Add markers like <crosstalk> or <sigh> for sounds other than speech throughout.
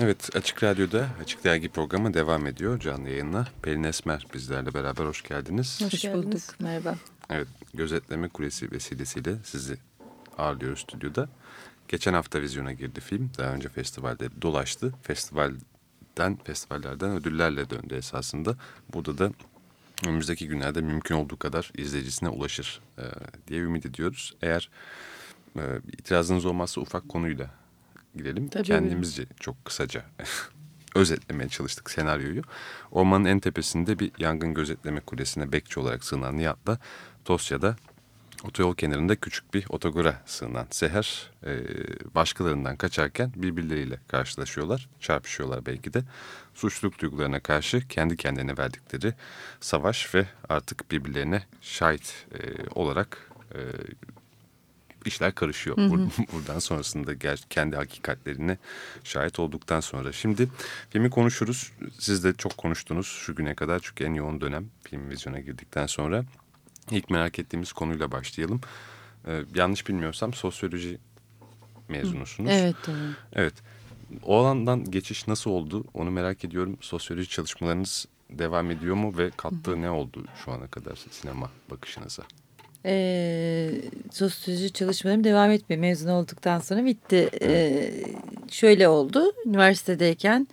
Evet Açık Radyo'da Açık Dergi programı devam ediyor canlı yayınla. Pelin Esmer bizlerle beraber hoş geldiniz. Hoş, hoş bulduk merhaba. Evet gözetleme kulesi vesilesiyle sizi ağırlıyoruz stüdyoda. Geçen hafta vizyona girdi film. Daha önce festivalde dolaştı. Festivalden, festivallerden ödüllerle döndü esasında. Burada da önümüzdeki günlerde mümkün olduğu kadar izleyicisine ulaşır e, diye ümit ediyoruz. Eğer e, itirazınız olmazsa ufak konuyla gidelim. Tabii Kendimizce mi? çok kısaca <laughs> özetlemeye çalıştık senaryoyu. Ormanın en tepesinde bir yangın gözetleme kulesine bekçi olarak sığınan Nihat'la Tosya'da otoyol kenarında küçük bir otogora sığınan Seher e, başkalarından kaçarken birbirleriyle karşılaşıyorlar, çarpışıyorlar belki de. Suçluluk duygularına karşı kendi kendine verdikleri savaş ve artık birbirlerine şahit e, olarak e, işler karışıyor. Hı hı. <laughs> Buradan sonrasında kendi hakikatlerine şahit olduktan sonra. Şimdi filmi konuşuruz. Siz de çok konuştunuz şu güne kadar çünkü en yoğun dönem film vizyona girdikten sonra. İlk merak ettiğimiz konuyla başlayalım. Ee, yanlış bilmiyorsam sosyoloji mezunusunuz. Evet. Doğru. Evet. O alandan geçiş nasıl oldu onu merak ediyorum. Sosyoloji çalışmalarınız devam ediyor mu ve kattığı ne oldu şu ana kadar sinema bakışınıza? E, sosyoloji çalışmalarım devam etmiyor. Mezun olduktan sonra bitti. E, şöyle oldu. Üniversitedeyken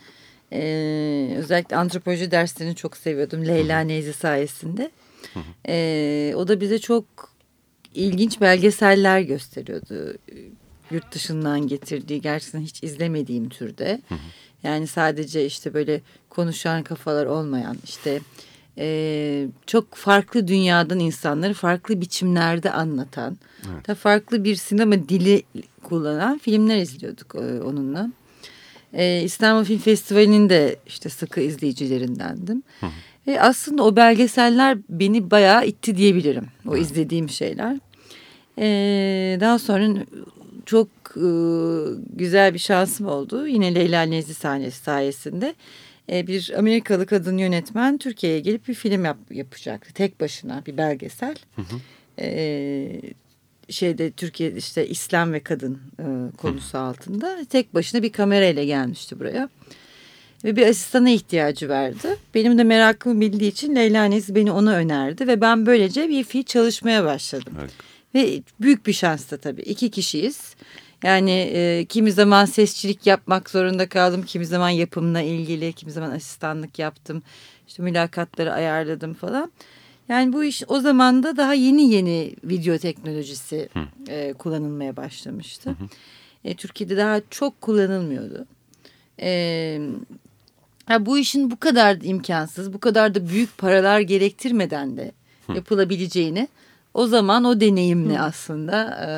e, özellikle antropoloji derslerini çok seviyordum. Leyla Neyzi sayesinde. E, o da bize çok ilginç belgeseller gösteriyordu. Yurt dışından getirdiği gerçekten hiç izlemediğim türde. Yani sadece işte böyle konuşan kafalar olmayan işte e, çok farklı dünyadan insanları farklı biçimlerde anlatan, evet. da farklı bir sinema dili kullanan filmler izliyorduk e, onunla. E, İstanbul Film Festivali'nin de işte sıkı izleyicilerindendim. Hı hı. Ve aslında o belgeseller beni bayağı itti diyebilirim. O hı. izlediğim şeyler. E, daha sonra çok e, güzel bir şansım oldu. Yine Leyla Nezli sahnesi sayesinde e, bir Amerikalı kadın yönetmen Türkiye'ye gelip bir film yap, yapacaktı. Tek başına bir belgesel. Hı hı. E, şeyde Türkiye işte İslam ve kadın e, konusu hı. altında tek başına bir kamerayla gelmişti buraya. Ve bir asistana ihtiyacı vardı. Benim de merakımı bildiği için Leyla Nez beni ona önerdi. Ve ben böylece bir fiil çalışmaya başladım. Evet. Ve büyük bir şans da tabii. iki kişiyiz. Yani e, kimi zaman sesçilik yapmak zorunda kaldım. Kimi zaman yapımla ilgili, kimi zaman asistanlık yaptım. İşte mülakatları ayarladım falan. Yani bu iş o zaman da daha yeni yeni video teknolojisi e, kullanılmaya başlamıştı. Hı E, Türkiye'de daha çok kullanılmıyordu. E, ya bu işin bu kadar imkansız, bu kadar da büyük paralar gerektirmeden de yapılabileceğini o zaman o deneyimle aslında e,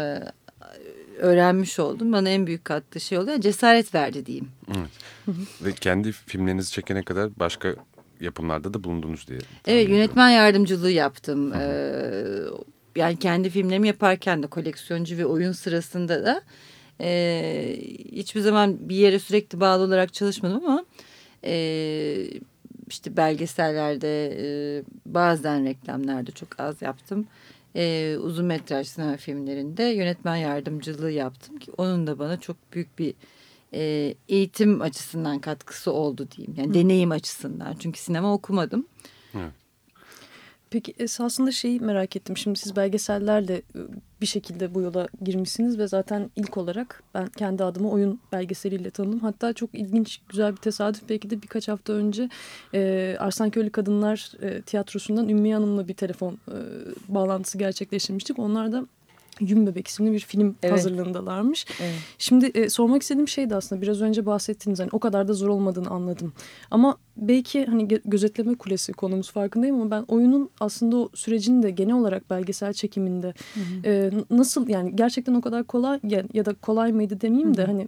öğrenmiş oldum. Bana en büyük kattığı şey oldu. cesaret verdi diyeyim. Evet. Ve kendi filmlerinizi çekene kadar başka yapımlarda da bulundunuz diye. Evet yönetmen yardımcılığı yaptım. Ee, yani kendi filmlerimi yaparken de koleksiyoncu ve oyun sırasında da e, hiçbir zaman bir yere sürekli bağlı olarak çalışmadım ama e, işte belgesellerde e, bazen reklamlarda çok az yaptım e, uzun metraj sinema filmlerinde yönetmen yardımcılığı yaptım ki onun da bana çok büyük bir e, eğitim açısından katkısı oldu diyeyim. Yani Hı. deneyim açısından çünkü sinema okumadım. Evet. Peki esasında şeyi merak ettim. Şimdi siz belgesellerle bir şekilde bu yola girmişsiniz ve zaten ilk olarak ben kendi adımı oyun belgeseliyle tanıdım. Hatta çok ilginç, güzel bir tesadüf. Belki de birkaç hafta önce e, Arslanköylü Kadınlar e, Tiyatrosu'ndan Ümmü Hanım'la bir telefon e, bağlantısı gerçekleştirmiştik. Onlar da Yün Bebek isimli bir film evet. hazırlığındalarmış. Evet. Şimdi e, sormak istediğim şey de aslında biraz önce bahsettiğiniz hani o kadar da zor olmadığını anladım. Ama belki hani gözetleme kulesi konumuz farkındayım ama ben oyunun aslında o sürecini de genel olarak belgesel çekiminde hı hı. E, nasıl yani gerçekten o kadar kolay ya, ya da kolay mıydı demeyeyim de hı hı. hani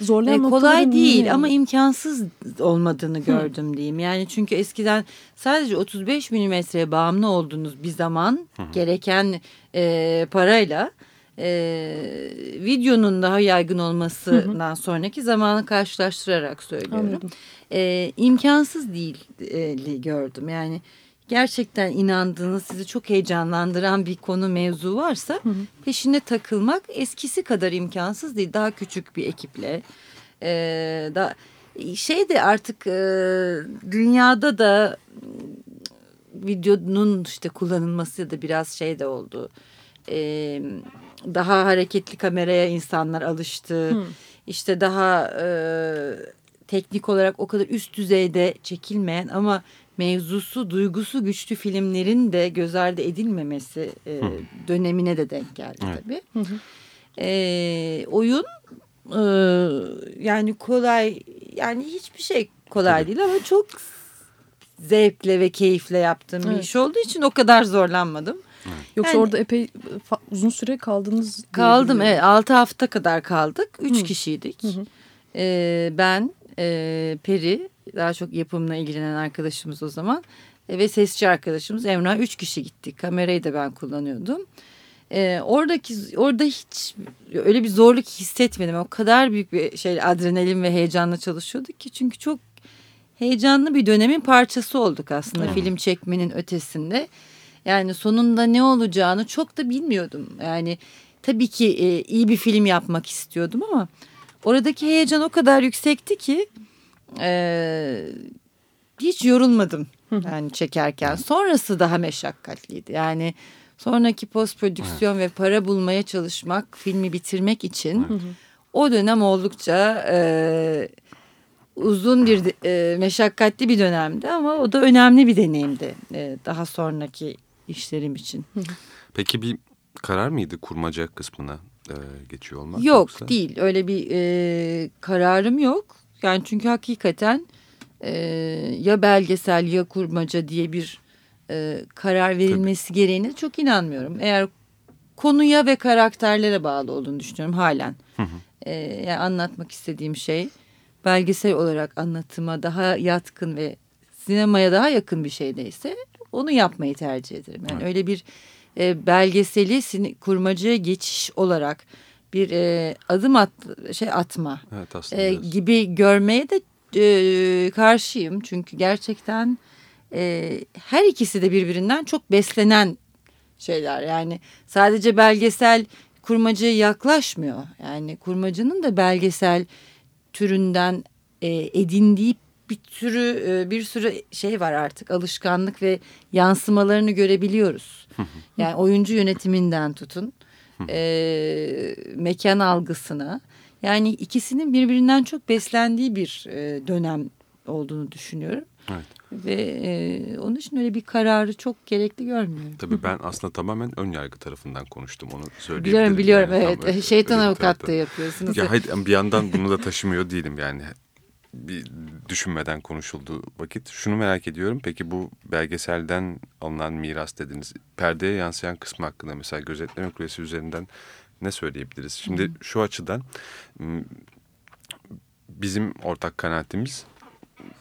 zorlayan e, kolay değil yani. ama imkansız olmadığını gördüm Hı. diyeyim. Yani çünkü eskiden sadece 35 milimetreye bağımlı olduğunuz bir zaman Hı. gereken e, parayla e, videonun daha yaygın olmasından Hı. sonraki zamanı karşılaştırarak söylüyorum. Anladım. E, imkansız değil e, gördüm. Yani gerçekten inandığınız, sizi çok heyecanlandıran bir konu mevzu varsa hı hı. peşine takılmak eskisi kadar imkansız değil. Daha küçük bir ekiple, e, daha şey de artık e, dünyada da videonun işte kullanılması da biraz şey de oldu. E, daha hareketli kameraya insanlar alıştı. Hmm. İşte daha e, teknik olarak o kadar üst düzeyde çekilmeyen ama mevzusu, duygusu güçlü filmlerin de göz ardı edilmemesi e, dönemine de denk geldi evet. tabii. Hı hı. E, oyun e, yani kolay yani hiçbir şey kolay tabii. değil ama çok zevkle ve keyifle yaptığım evet. bir iş olduğu için o kadar zorlanmadım. Evet. Yoksa yani, orada epey uzun süre kaldınız. Kaldım evet 6 hafta kadar kaldık. 3 kişiydik. Hı hı. Ee, ben, e, Peri daha çok yapımla ilgilenen arkadaşımız o zaman e, ve sesçi arkadaşımız Emrah. Üç kişi gittik. Kamerayı da ben kullanıyordum. E, oradaki orada hiç öyle bir zorluk hissetmedim. O kadar büyük bir şey adrenalin ve heyecanla çalışıyorduk ki çünkü çok heyecanlı bir dönemin parçası olduk aslında hmm. film çekmenin ötesinde. Yani sonunda ne olacağını çok da bilmiyordum. Yani tabii ki e, iyi bir film yapmak istiyordum ama oradaki heyecan o kadar yüksekti ki e, hiç yorulmadım yani çekerken. Sonrası daha meşakkatliydi. Yani sonraki post prodüksiyon ve para bulmaya çalışmak, filmi bitirmek için o dönem oldukça e, uzun bir e, meşakkatli bir dönemdi ama o da önemli bir deneyimdi e, daha sonraki işlerim için. Peki bir karar mıydı kurmaca kısmına e, geçiyor olmak? Yok yoksa? değil öyle bir e, kararım yok. Yani çünkü hakikaten e, ya belgesel ya kurmaca diye bir e, karar verilmesi Tabii. gereğine çok inanmıyorum. Eğer konuya ve karakterlere bağlı olduğunu düşünüyorum halen. Hı hı. E, yani anlatmak istediğim şey belgesel olarak anlatıma daha yatkın ve sinemaya daha yakın bir şeydeyse onu yapmayı tercih ederim. Yani evet. öyle bir e, belgeseli kurmacaya geçiş olarak bir e, adım at şey atma evet, e, gibi görmeye de e, karşıyım. Çünkü gerçekten e, her ikisi de birbirinden çok beslenen şeyler. Yani sadece belgesel kurmacaya yaklaşmıyor. Yani kurmacının da belgesel türünden e, edindiği bir sürü e, bir sürü şey var artık alışkanlık ve yansımalarını görebiliyoruz. yani oyuncu yönetiminden tutun e, mekan algısına yani ikisinin birbirinden çok beslendiği bir e, dönem olduğunu düşünüyorum. Evet. Ve e, onun için öyle bir kararı çok gerekli görmüyorum. Tabii ben aslında tamamen ön yargı tarafından konuştum onu söyleyebilirim. Biliyorum biliyorum yani, evet. Şeytan <laughs> avukatlığı yapıyorsunuz. Ya hayır bir yandan bunu da taşımıyor değilim yani bir düşünmeden konuşulduğu vakit. Şunu merak ediyorum. Peki bu belgeselden alınan miras dediniz. Perdeye yansıyan kısmı hakkında mesela gözetleme kulesi üzerinden ne söyleyebiliriz? Şimdi hmm. şu açıdan bizim ortak kanaatimiz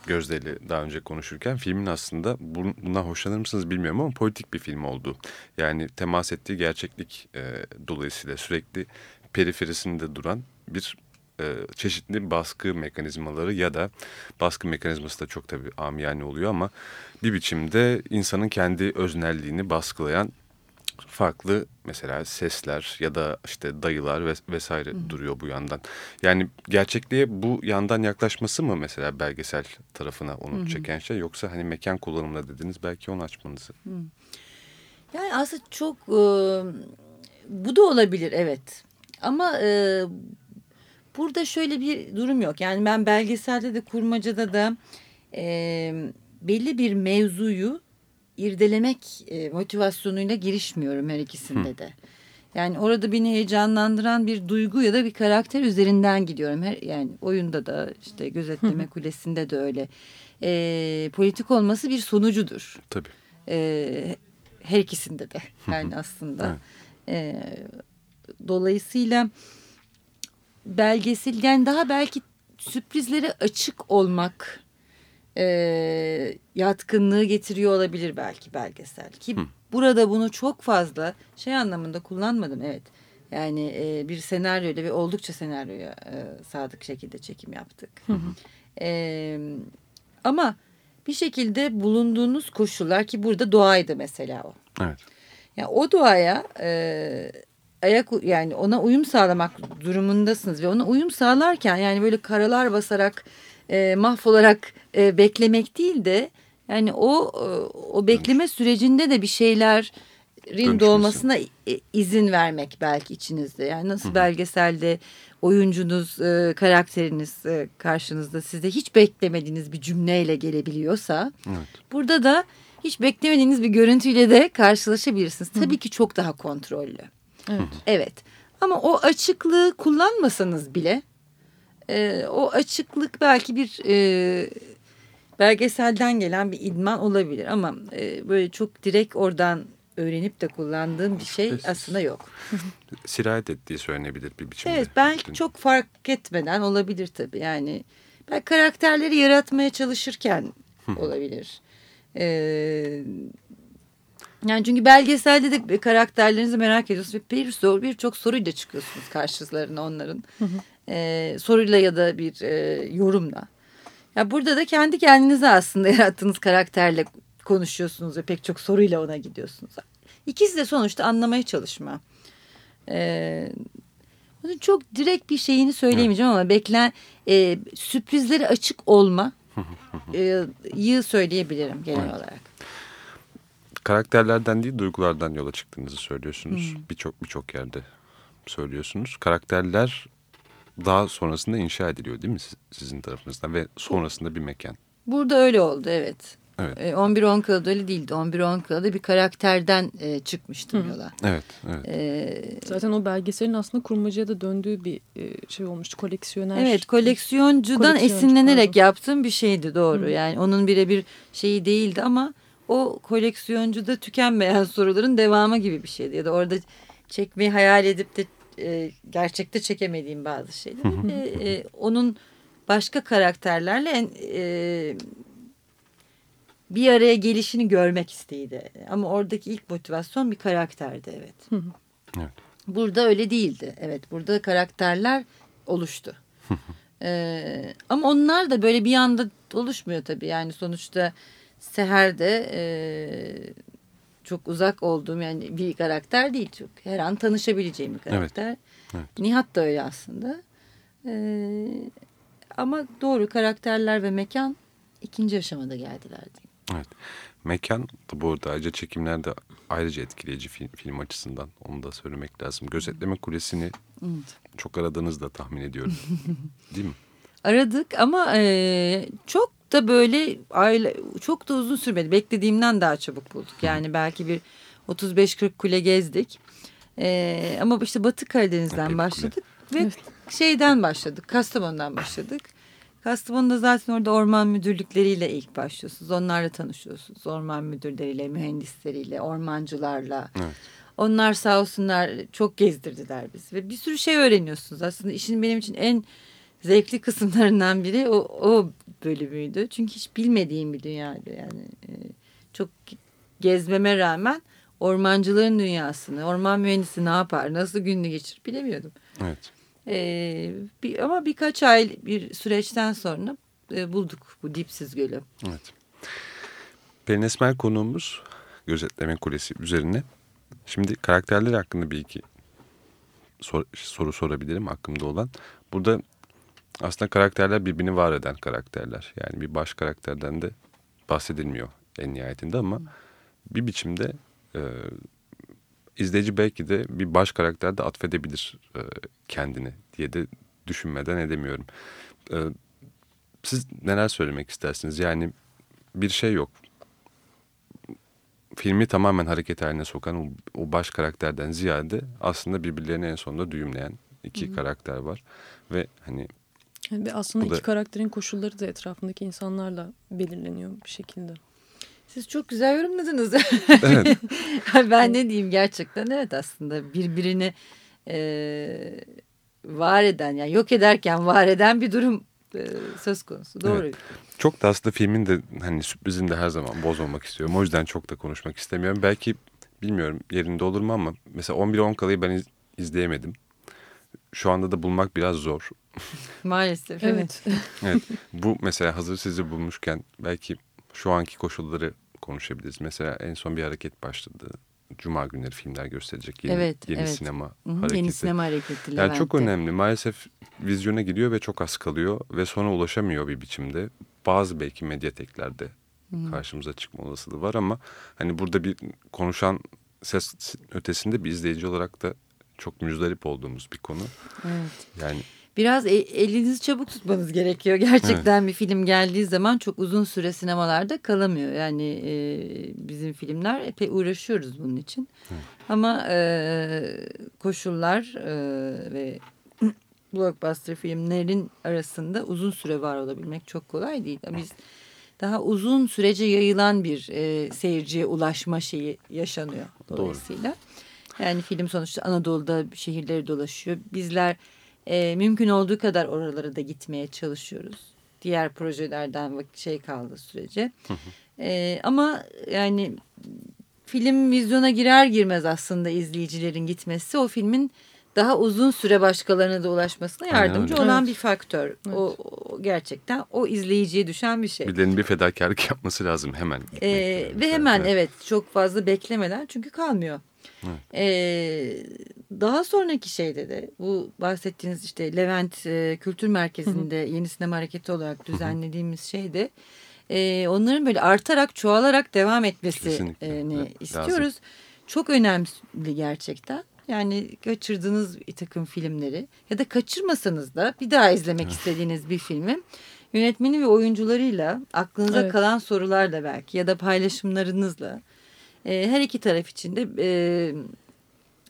Gözde'yle daha önce konuşurken filmin aslında bundan hoşlanır mısınız bilmiyorum ama politik bir film oldu. Yani temas ettiği gerçeklik e, dolayısıyla sürekli periferisinde duran bir e, çeşitli baskı mekanizmaları ya da baskı mekanizması da çok tabii amiyane oluyor ama bir biçimde insanın kendi öznelliğini baskılayan farklı mesela sesler ya da işte dayılar ves vesaire Hı. duruyor bu yandan. Yani gerçekliğe bu yandan yaklaşması mı mesela belgesel tarafına onu Hı. çeken şey yoksa hani mekan kullanımına dediniz belki onu açmanızı. Hı. Yani aslında çok e, bu da olabilir evet. Ama e, Burada şöyle bir durum yok. Yani ben belgeselde de kurmacada da e, belli bir mevzuyu irdelemek e, motivasyonuyla girişmiyorum her ikisinde Hı. de. Yani orada beni heyecanlandıran bir duygu ya da bir karakter üzerinden gidiyorum. Her, yani oyunda da işte gözetleme Hı. kulesinde de öyle. E, politik olması bir sonucudur. Tabii. E, her ikisinde de yani aslında. Evet. E, dolayısıyla belgesel yani daha belki sürprizlere açık olmak e, yatkınlığı getiriyor olabilir belki belgesel. Ki Hı. burada bunu çok fazla şey anlamında kullanmadım evet. Yani e, bir senaryoyla ve oldukça senaryoya e, sadık şekilde çekim yaptık. Hı hı. E, ama bir şekilde bulunduğunuz koşullar ki burada doğaydı mesela o. Evet. Yani o doğaya e, ayak yani ona uyum sağlamak durumundasınız ve ona uyum sağlarken yani böyle karalar basarak e, mahvolarak e, beklemek değil de yani o e, o bekleme sürecinde de bir şeylerin Dönüşmesi. doğmasına i- izin vermek belki içinizde. Yani nasıl belgeselde oyuncunuz, e, karakteriniz e, karşınızda size hiç beklemediğiniz bir cümleyle gelebiliyorsa Evet. burada da hiç beklemediğiniz bir görüntüyle de karşılaşabilirsiniz. Tabii ki çok daha kontrollü. Evet. Evet ama o açıklığı kullanmasanız bile e, o açıklık belki bir e, belgeselden gelen bir idman olabilir ama e, böyle çok direkt oradan öğrenip de kullandığım bir şey aslında yok. <laughs> Sirayet ettiği söylenebilir bir biçimde. Evet belki çok fark etmeden olabilir tabii yani belki karakterleri yaratmaya çalışırken olabilir. Ee, yani çünkü belgeselde de karakterlerinizi merak ediyorsunuz ve bir soru birçok soruyla çıkıyorsunuz karşılarına onların Ee, soruyla ya da bir e, yorumla. Ya burada da kendi kendinize aslında <laughs> yarattığınız karakterle konuşuyorsunuz ve pek çok soruyla ona gidiyorsunuz. İkisi de sonuçta anlamaya çalışma. Ee, çok direkt bir şeyini söyleyemeyeceğim ama beklen e, sürprizlere açık olma e, yı söyleyebilirim genel Evet. olarak. Karakterlerden değil duygulardan yola çıktığınızı söylüyorsunuz. Birçok birçok yerde söylüyorsunuz. Karakterler daha sonrasında inşa ediliyor değil mi siz- sizin tarafınızdan ve sonrasında bir mekan. Burada öyle oldu evet. Evet. E, 11-10 Kıla'da öyle değildi. 11-10 Kıla'da bir karakterden e, çıkmıştım yola. Evet, evet. E, Zaten o belgeselin aslında kurmacaya da döndüğü bir e, şey olmuştu. Koleksiyoner. Evet koleksiyoncudan Koleksiyoncu, esinlenerek pardon. yaptığım bir şeydi doğru. Hı. Yani onun birebir şeyi değildi ama o koleksiyoncuda tükenmeyen <laughs> soruların devamı gibi bir şeydi. Ya da orada çekmeyi hayal edip de e, gerçekte çekemediğim bazı şeyler. E, e, onun başka karakterlerle en, e, bir araya gelişini görmek isteğiydi. Ama oradaki ilk motivasyon bir karakterdi evet. evet. Burada öyle değildi. Evet burada karakterler oluştu. Ee, ama onlar da böyle bir anda oluşmuyor tabii. Yani sonuçta Seher de e, çok uzak olduğum yani bir karakter değil. Çok her an tanışabileceğim bir karakter. evet. Nihat da öyle aslında. Ee, ama doğru karakterler ve mekan ikinci aşamada geldiler diyeyim. Evet. Mekan da bu arada ayrıca çekimlerde ayrıca etkileyici film, film açısından onu da söylemek lazım. Gözetleme kulesini çok aradığınızı da tahmin ediyorum. <laughs> Değil mi? Aradık ama e, çok da böyle aile çok da uzun sürmedi. Beklediğimden daha çabuk bulduk. Yani belki bir 35-40 kule gezdik. E, ama işte Batı Karadeniz'den Epey başladık ve şeyden başladık. Kastamonu'dan başladık. Kastamonu'da zaten orada orman müdürlükleriyle ilk başlıyorsunuz. Onlarla tanışıyorsunuz. Orman müdürleriyle, mühendisleriyle, ormancılarla. Evet. Onlar sağ olsunlar çok gezdirdiler bizi ve bir sürü şey öğreniyorsunuz. Aslında işin benim için en zevkli kısımlarından biri o, o bölümüydü. Çünkü hiç bilmediğim bir dünyaydı yani. e, çok gezmeme rağmen ormancıların dünyasını, orman mühendisi ne yapar, nasıl gününü geçirir bilemiyordum. Evet. E, bir, ama birkaç ay bir süreçten sonra e, bulduk bu dipsiz gölü. Evet. Pelin Esmer konuğumuz gözetleme kulesi üzerine. Şimdi karakterler hakkında bir iki sor- soru sorabilirim aklımda olan. Burada aslında karakterler birbirini var eden karakterler. Yani bir baş karakterden de bahsedilmiyor en nihayetinde ama bir biçimde e, izleyici belki de bir baş karakter de atfedebilir e, kendini diye de düşünmeden edemiyorum. E, siz neler söylemek istersiniz? Yani bir şey yok. Filmi tamamen hareket haline sokan o, o baş karakterden ziyade aslında birbirlerini en sonunda düğümleyen iki karakter var. Ve hani Yani bir aslında Bu da- iki karakterin koşulları da etrafındaki insanlarla belirleniyor bir şekilde. Siz çok güzel yorumladınız. evet <laughs> ben ne diyeyim gerçekten evet aslında birbirini e, var eden yani yok ederken var eden bir durum e, söz konusu. Doğru. Evet. çok da aslında filmin de hani sürprizini de her zaman bozmamak istiyorum. O yüzden çok da konuşmak istemiyorum. Belki bilmiyorum yerinde olur mu ama mesela 11-10 kalayı ben iz- izleyemedim. Şu anda da bulmak biraz zor. <laughs> Maalesef. Evet. Evet. <laughs> Evet. Bu mesela hazır sizi bulmuşken belki şu anki koşulları konuşabiliriz. Mesela en son bir hareket başladı. Cuma günleri filmler gösterecek. Yeni, Evet, yeni evet. sinema Hı hı, hareketi. Yeni sinema hareketi Yani çok önemli. Maalesef vizyona gidiyor ve çok az kalıyor ve sonra ulaşamıyor bir biçimde. Bazı belki medyateklerde karşımıza çıkma olasılığı var ama hani burada bir konuşan ses ötesinde bir izleyici olarak da çok müzdarip olduğumuz bir konu. Evet. Yani Biraz e- elinizi çabuk tutmanız gerekiyor. Gerçekten bir film geldiği zaman çok uzun süre sinemalarda kalamıyor. Yani e, bizim filmler epey uğraşıyoruz bunun için. Ama e, koşullar e, ve <clears throat> blockbuster filmlerin arasında uzun süre var olabilmek çok kolay değil. Biz daha uzun sürece yayılan bir e, seyirciye ulaşma şeyi yaşanıyor dolayısıyla. Yani film sonuçta Anadolu'da şehirleri dolaşıyor. Bizler e, mümkün olduğu kadar oralara da gitmeye çalışıyoruz. Diğer projelerden vakit şey kaldığı sürece. E, ama yani film vizyona girer girmez aslında izleyicilerin gitmesi o filmin daha uzun süre başkalarına da ulaşmasına yardımcı olan Evet. bir faktör. O, o gerçekten o izleyiciye düşen bir şey. birilerinin bir fedakarlık yapması lazım hemen. Ee, ve hemen evet çok fazla beklemeden çünkü kalmıyor. Ee, daha sonraki şeyde de bu bahsettiğiniz işte Levent e, Kültür Merkezi'nde yeni sinema hareketi olarak düzenlediğimiz şeyde e, onların böyle artarak çoğalarak devam etmesini Kesinlikle, evet, istiyoruz. lazım. Çok önemli gerçekten. Yani kaçırdığınız bir takım filmleri ya da kaçırmasanız da bir daha izlemek istediğiniz bir filmi yönetmeni ve oyuncularıyla aklınıza Evet. kalan sorularla belki ya da paylaşımlarınızla e, her iki taraf için de e,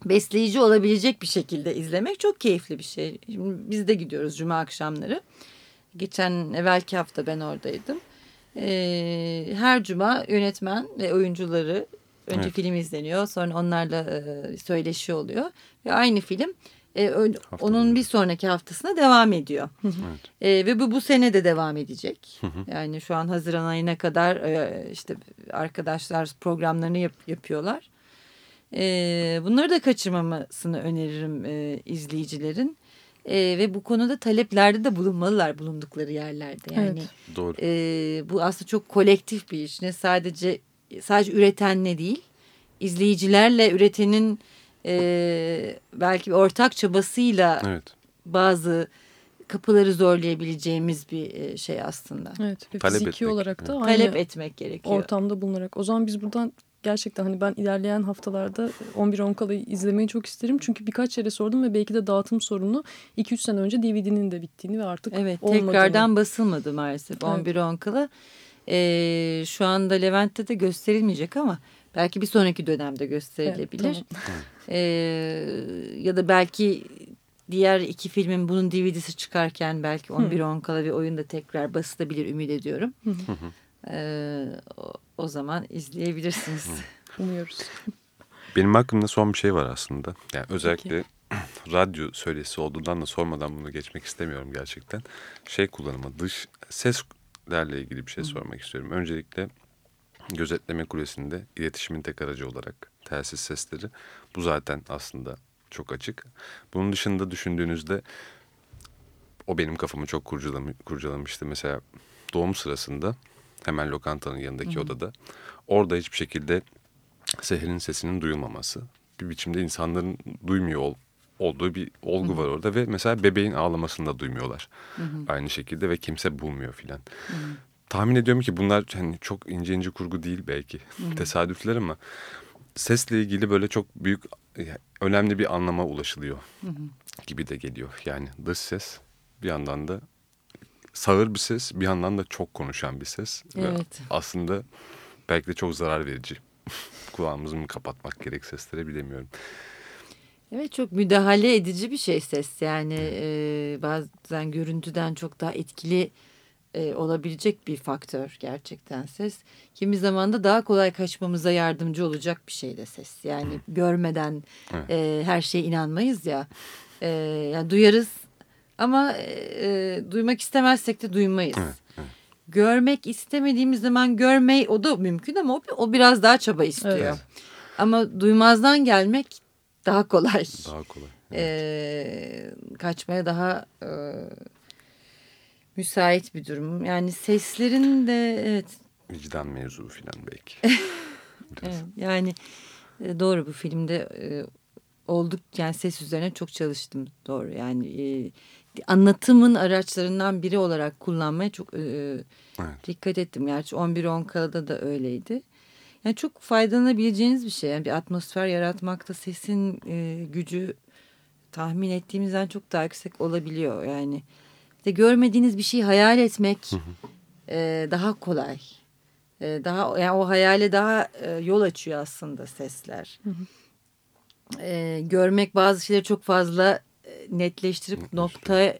besleyici olabilecek bir şekilde izlemek çok keyifli bir şey. Şimdi biz de gidiyoruz cuma akşamları. Geçen evvelki hafta ben oradaydım. E, her cuma yönetmen ve oyuncuları önce Evet. film izleniyor sonra onlarla e, söyleşi oluyor ve aynı film e, ön- Hafta onun bir sonraki haftasına devam ediyor. Evet. E, ve bu bu sene de devam edecek. Yani şu an Haziran ayına kadar e, işte arkadaşlar programlarını yap- yapıyorlar. E, bunları da kaçırmamasını öneririm e, izleyicilerin. E, ve bu konuda taleplerde de bulunmalılar bulundukları yerlerde. Yani Evet. Doğru. e, bu aslında çok kolektif bir iş. Ne sadece sadece üretenle değil, izleyicilerle üretenin e, belki bir ortak çabasıyla Evet. bazı kapıları zorlayabileceğimiz bir e, şey aslında. Evet ve Talep fiziki etmek. olarak da Evet. aynı Talep etmek gerekiyor. ortamda bulunarak. O zaman biz buradan gerçekten hani ben ilerleyen haftalarda 11 Onkala'yı izlemeyi çok isterim. Çünkü birkaç yere sordum ve belki de dağıtım sorunu 2-3 sene önce DVD'nin de bittiğini ve artık Evet olmadığını. tekrardan basılmadı maalesef Evet. 11 Onkala. E, şu anda Levent'te de gösterilmeyecek ama belki bir sonraki dönemde gösterilebilir. Evet, <laughs> E, ya da belki diğer iki filmin bunun DVD'si çıkarken belki 11 Onkala bir oyun da tekrar basılabilir ümit ediyorum. E, o, o zaman izleyebilirsiniz. <laughs> Umuyoruz. Benim hakkımda son bir şey var aslında. Yani özellikle <clears throat> radyo söylesi olduğundan da sormadan bunu geçmek istemiyorum gerçekten. Şey kullanımı, dış seslerle ilgili bir şey sormak istiyorum. Öncelikle gözetleme kulesinde iletişimin tek aracı olarak telsiz sesleri. Bu zaten aslında çok açık. Bunun dışında düşündüğünüzde o benim kafamı çok kurcalam kurcalamıştı. Mesela doğum sırasında hemen lokantanın yanındaki odada orada hiçbir şekilde Seher'in sesinin duyulmaması. Bir biçimde insanların duymuyor ol- olduğu bir olgu var orada ve mesela bebeğin ağlamasını da duymuyorlar. Aynı şekilde ve kimse bulmuyor filan. Tahmin ediyorum ki bunlar hani çok ince ince kurgu değil belki. <laughs> Tesadüfler ama sesle ilgili böyle çok büyük önemli bir anlama ulaşılıyor gibi de geliyor. Yani dış ses bir yandan da sağır bir ses bir yandan da çok konuşan bir ses. Ve Evet. aslında belki de çok zarar verici. <laughs> Kulağımızı mı kapatmak gerek seslere bilemiyorum. Evet çok müdahale edici bir şey ses yani e, bazen görüntüden çok daha etkili e, olabilecek bir faktör gerçekten ses. Kimi zaman da daha kolay kaçmamıza yardımcı olacak bir şey de ses. Yani görmeden Evet. e, her şeye inanmayız ya. E, yani duyarız ama e, duymak istemezsek de duymayız. Evet, evet. Görmek istemediğimiz zaman görmeyi o da mümkün ama o, o biraz daha çaba istiyor. Evet. Ama duymazdan gelmek daha kolay. Daha kolay. Ee, kaçmaya daha e, müsait bir durum. Yani seslerin de evet, Vicdan mevzu falan belki. <laughs> Evet yani E, doğru bu filmde e, olduk yani ses üzerine çok çalıştım doğru yani e, anlatımın araçlarından biri olarak kullanmaya çok e, Evet. dikkat ettim. Gerçi 11-10 kalada da öyleydi. Yani çok faydalanabileceğiniz bir şey. Yani bir atmosfer yaratmakta sesin e, gücü tahmin ettiğimizden çok daha yüksek olabiliyor. Yani işte görmediğiniz bir şeyi hayal etmek e, daha kolay. E, daha yani o hayale daha e, yol açıyor aslında sesler. E, görmek bazı şeyleri çok fazla e, netleştirip noktaya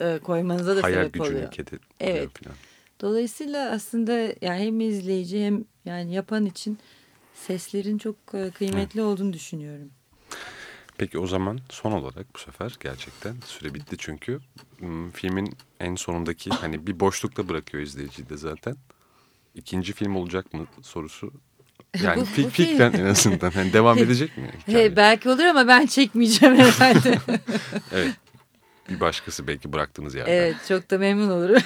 e, koymanıza da Hayal sebep gücünü oluyor. ket ediyor Evet. falan. Dolayısıyla aslında yani hem izleyici hem yani yapan için seslerin çok e, kıymetli olduğunu düşünüyorum. Peki o zaman son olarak bu sefer gerçekten süre bitti çünkü filmin en sonundaki hani bir boşlukta bırakıyor izleyiciyi de zaten. İkinci film olacak mı sorusu yani <laughs> Bu- fik- bu fikren en azından hani devam <laughs> edecek mi? hikaye? He, belki olur ama ben çekmeyeceğim herhalde. <laughs> Evet. Bir başkası belki bıraktığınız yerden. evet çok da memnun olurum.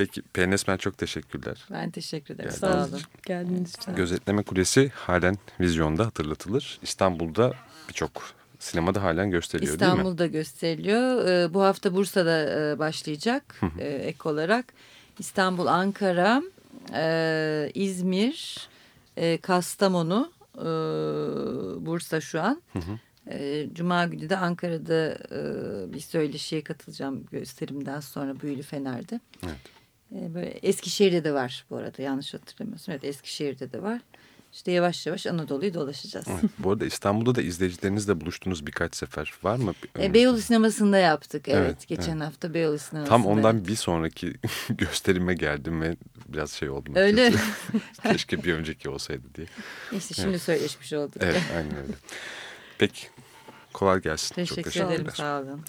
Peki Penesmen çok teşekkürler. ben teşekkür ederim. Yani Sağ olun. Geldiğiniz için. Gözetleme Kulesi halen vizyonda hatırlatılır. İstanbul'da birçok sinemada halen gösteriliyor değil mi? İstanbul'da gösteriliyor. Ee, bu hafta Bursa'da e, başlayacak e, ek olarak. İstanbul, Ankara, e, İzmir, e, Kastamonu, e, Bursa şu an. E, Cuma günü de Ankara'da e, bir söyleşiye katılacağım gösterimden sonra Büyülü Fener'de. Evet. E, böyle Eskişehir'de de var bu arada yanlış hatırlamıyorsam. Evet Eskişehir'de de var. İşte yavaş yavaş Anadolu'yu dolaşacağız. Evet. Bu arada İstanbul'da da izleyicilerinizle buluştunuz birkaç sefer. Var mı? <laughs> E, Beyoğlu sinemasında yaptık. Evet, Evet, geçen hafta Beyoğlu sinemasında. Tam ondan bir sonraki <laughs> gösterime geldim ve biraz şey oldum. Öyle. <laughs> Keşke bir önceki olsaydı diye. İşte şimdi söyleşmiş olduk. Evet aynen öyle. Peki kolay gelsin. Çok Teşekkür ederim sağ olun.